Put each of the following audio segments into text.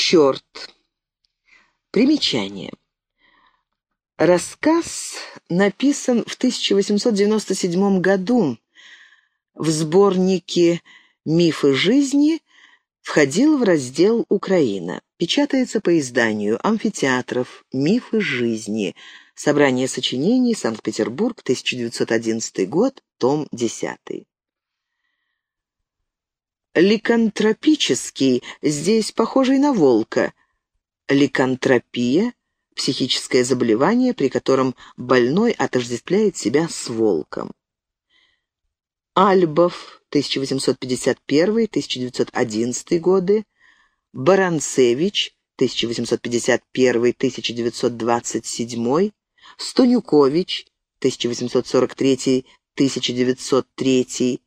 Черт. Примечание. Рассказ написан в 1897 году в сборнике «Мифы жизни», входил в раздел «Украина». Печатается по изданию «Амфитеатров. Мифы жизни». Собрание сочинений. Санкт-Петербург. 1911 год. Том 10. Ликантропический, здесь похожий на волка. Ликантропия – психическое заболевание, при котором больной отождествляет себя с волком. Альбов, 1851-1911 годы, Баранцевич, 1851-1927, Стонюкович, 1843-1903,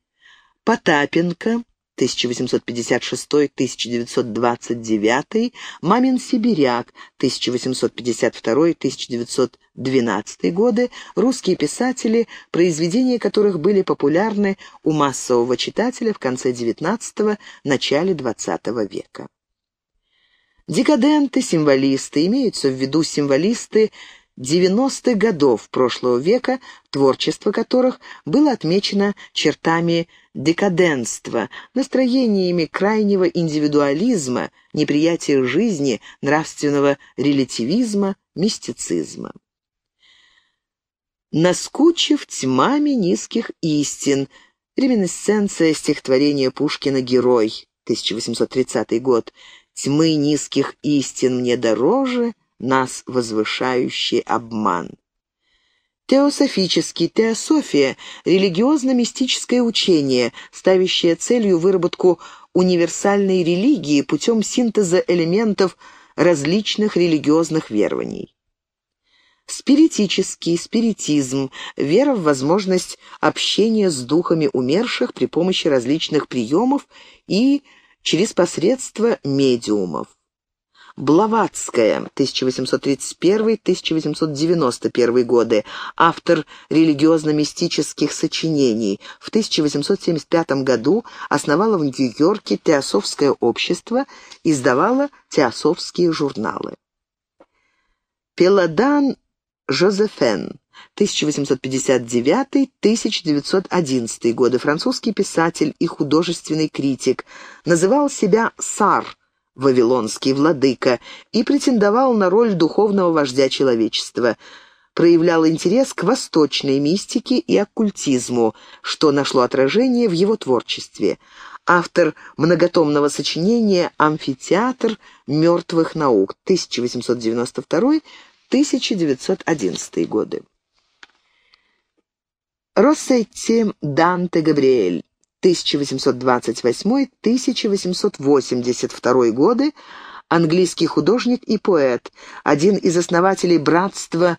Потапенко, 1856-1929, Мамин Сибиряк, 1852-1912 годы, русские писатели, произведения которых были популярны у массового читателя в конце XIX – начале XX века. Декаденты, символисты, имеются в виду символисты 90-х годов прошлого века, творчество которых было отмечено чертами декаденства, настроениями крайнего индивидуализма, неприятия жизни, нравственного релятивизма, мистицизма. Наскучив тьмами низких истин, реминесценция стихотворения Пушкина «Герой», 1830 год, «Тьмы низких истин мне дороже, нас возвышающий обман». Теософический, теософия – религиозно-мистическое учение, ставящее целью выработку универсальной религии путем синтеза элементов различных религиозных верований. Спиритический, спиритизм – вера в возможность общения с духами умерших при помощи различных приемов и через посредство медиумов. Блаватская, 1831-1891 годы, автор религиозно-мистических сочинений. В 1875 году основала в Нью-Йорке Теософское общество, издавала теософские журналы. Пеладан Жозефен, 1859-1911 годы, французский писатель и художественный критик, называл себя «сар», вавилонский владыка, и претендовал на роль духовного вождя человечества. Проявлял интерес к восточной мистике и оккультизму, что нашло отражение в его творчестве. Автор многотомного сочинения «Амфитеатр мертвых наук» 1892-1911 годы. Россетти Данте Габриэль 1828-1882 годы, английский художник и поэт, один из основателей братства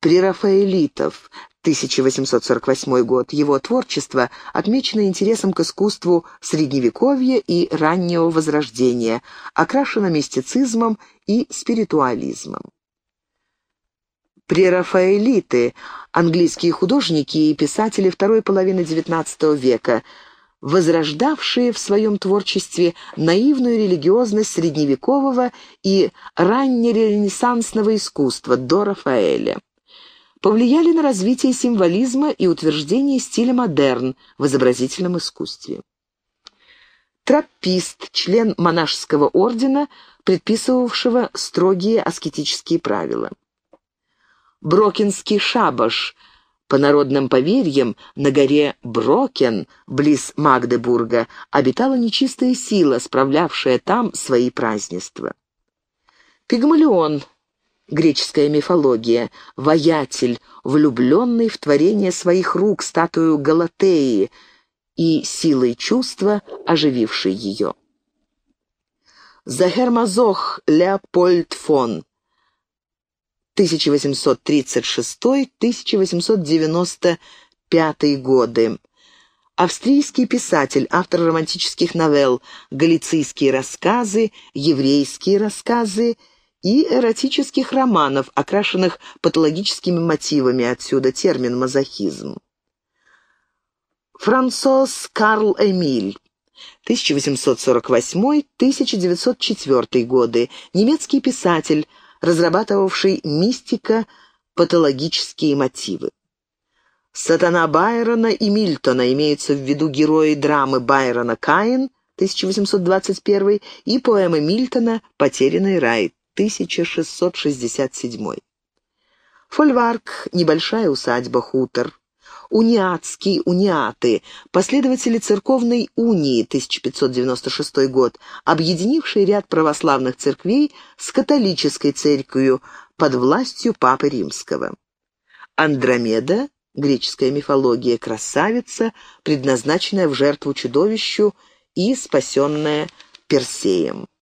прерафаэлитов, 1848 год. Его творчество отмечено интересом к искусству Средневековья и раннего Возрождения, окрашено мистицизмом и спиритуализмом. Прерафаэлиты – английские художники и писатели второй половины XIX века – возрождавшие в своем творчестве наивную религиозность средневекового и раннеренессансного искусства до Рафаэля. Повлияли на развитие символизма и утверждение стиля модерн в изобразительном искусстве. Траппист, член монашеского ордена, предписывавшего строгие аскетические правила. Брокинский шабаш – по народным поверьям, на горе Брокен, близ Магдебурга, обитала нечистая сила, справлявшая там свои празднества. Пигмалион, греческая мифология, воятель, влюбленный в творение своих рук статую Галатеи и силой чувства, ожививший ее. Захермазох Леопольд фон 1836-1895 годы. Австрийский писатель, автор романтических новелл, галицийские рассказы, еврейские рассказы и эротических романов, окрашенных патологическими мотивами, отсюда термин «мазохизм». Франсос Карл Эмиль 1848-1904 годы, немецкий писатель, разрабатывавший мистико-патологические мотивы. Сатана Байрона и Мильтона имеются в виду герои драмы Байрона «Каин» 1821 и поэмы Мильтона «Потерянный рай» 1667. Фольварк, небольшая усадьба, хутор. Униатские униаты, последователи церковной унии 1596 год, объединившие ряд православных церквей с католической церковью под властью Папы Римского. Андромеда, греческая мифология, красавица, предназначенная в жертву чудовищу и спасенная Персеем.